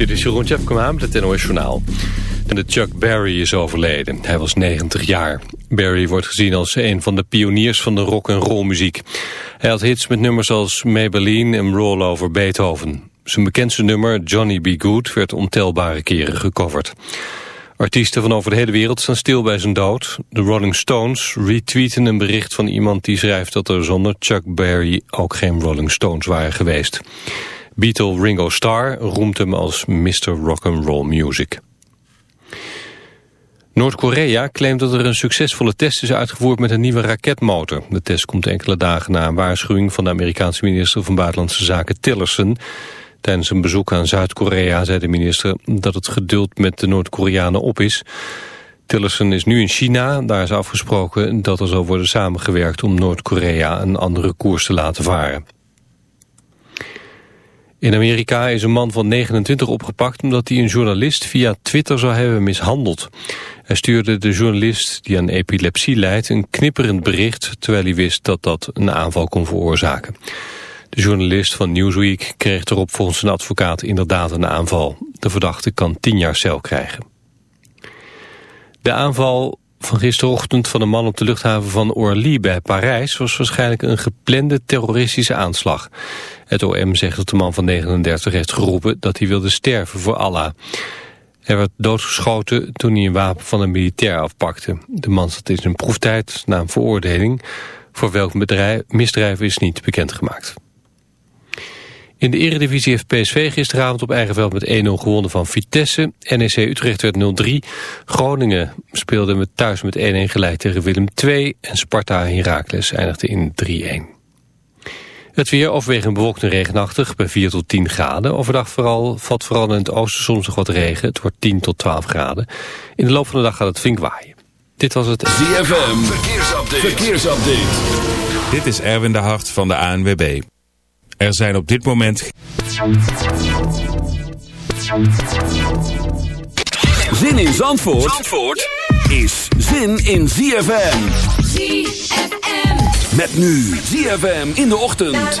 Dit is Jeroen Tjepkema met het NOS Journaal. De Chuck Berry is overleden. Hij was 90 jaar. Berry wordt gezien als een van de pioniers van de rock en roll muziek. Hij had hits met nummers als Maybelline en Roll Over Beethoven. Zijn bekendste nummer, Johnny Be Good, werd ontelbare keren gecoverd. Artiesten van over de hele wereld staan stil bij zijn dood. De Rolling Stones retweeten een bericht van iemand die schrijft dat er zonder Chuck Berry ook geen Rolling Stones waren geweest. Beatle Ringo Starr roemt hem als Mr. Rock'n'Roll Music. Noord-Korea claimt dat er een succesvolle test is uitgevoerd met een nieuwe raketmotor. De test komt enkele dagen na een waarschuwing van de Amerikaanse minister van Buitenlandse Zaken Tillerson. Tijdens een bezoek aan Zuid-Korea zei de minister dat het geduld met de Noord-Koreanen op is. Tillerson is nu in China. Daar is afgesproken dat er zal worden samengewerkt om Noord-Korea een andere koers te laten varen. In Amerika is een man van 29 opgepakt omdat hij een journalist via Twitter zou hebben mishandeld. Hij stuurde de journalist die aan epilepsie leidt een knipperend bericht terwijl hij wist dat dat een aanval kon veroorzaken. De journalist van Newsweek kreeg erop volgens zijn advocaat inderdaad een aanval. De verdachte kan 10 jaar cel krijgen. De aanval van gisterochtend van een man op de luchthaven van Orly bij Parijs was waarschijnlijk een geplande terroristische aanslag. Het OM zegt dat de man van 39 heeft geroepen dat hij wilde sterven voor Allah. Hij werd doodgeschoten toen hij een wapen van een militair afpakte. De man zat in zijn proeftijd na een veroordeling. Voor welk bedrijf, misdrijf is niet bekendgemaakt. In de eredivisie heeft PSV gisteravond op eigen veld met 1-0 gewonnen van Vitesse. NEC Utrecht werd 0-3. Groningen speelde met thuis met 1-1 gelijk tegen Willem II. En Sparta Heracles eindigde in 3-1. Het weer overwegend bewolkt en regenachtig bij 4 tot 10 graden. Overdag vooral, valt vooral in het oosten soms nog wat regen. Het wordt 10 tot 12 graden. In de loop van de dag gaat het flink waaien. Dit was het ZFM. Verkeersupdate. Verkeersupdate. Dit is Erwin de Hart van de ANWB. Er zijn op dit moment... Zin in Zandvoort, Zandvoort is zin in ZFM. ZFM. Met nu ZFM in de ochtend.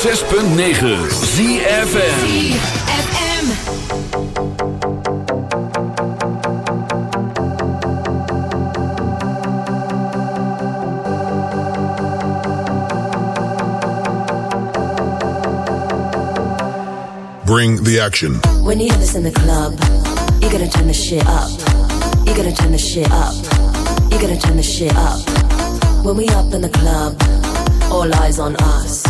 106.9 ZFM Bring the action. When you have this in the club, you're gonna turn the shit up. You're gonna turn the shit up. You're gonna turn the shit up. When we up in the club, all eyes on us.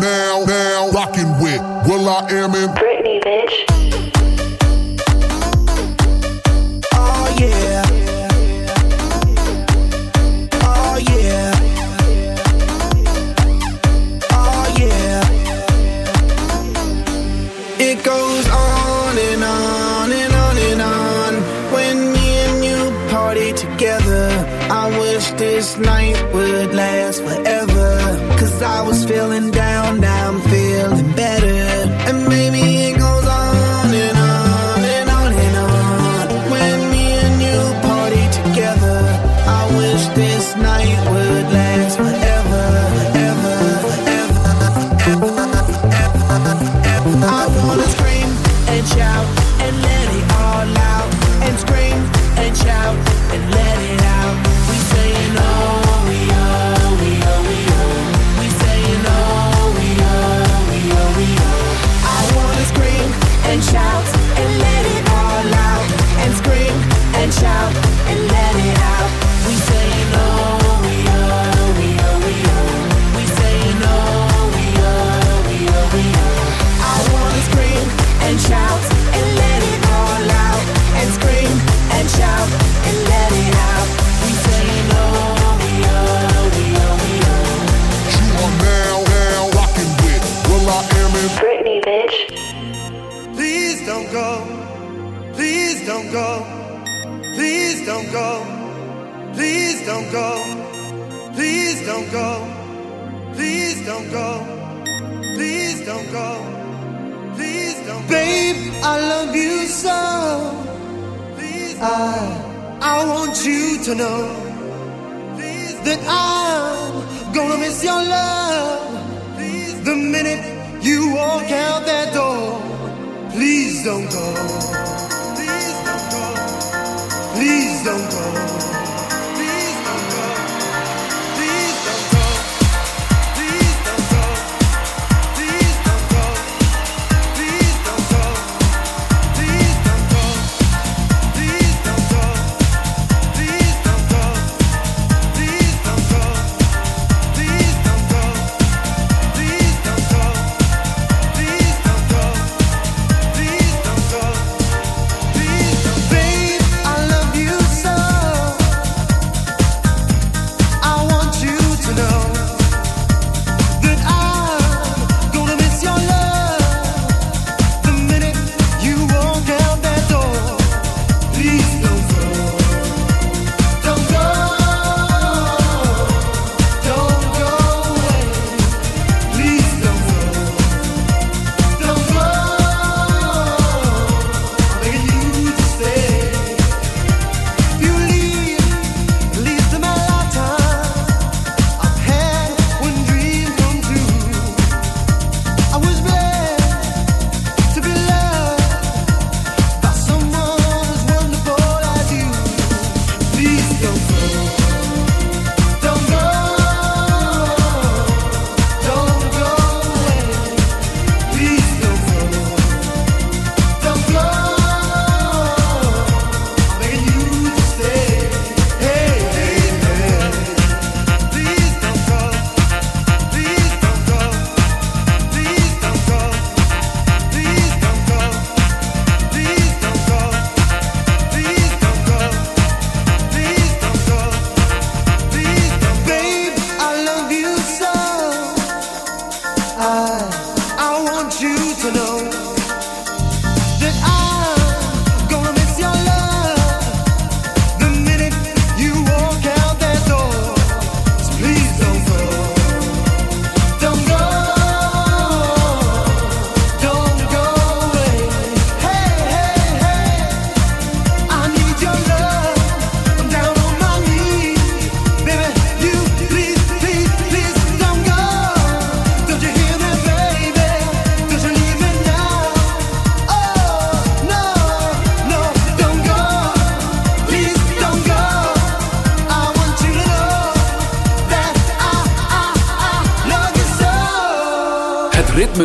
now, now rocking with will.i.am in Britney, bitch. Oh yeah. Oh yeah. Oh yeah. It goes on and on and on and on when me and you party together. I wish this night would last forever. Cause I was feeling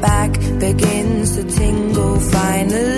back begins to tingle finally.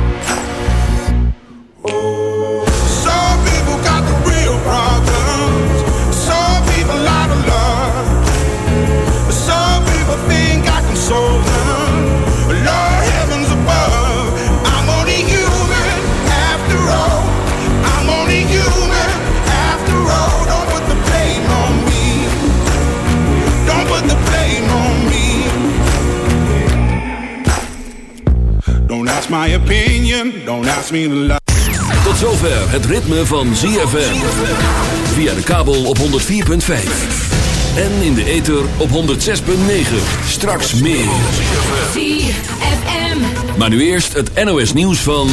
My opinion. Don't ask me to lie. Tot zover het ritme van ZFM. Via de kabel op 104.5. En in de ether op 106.9. Straks meer. ZFM. Maar nu eerst het NOS nieuws van...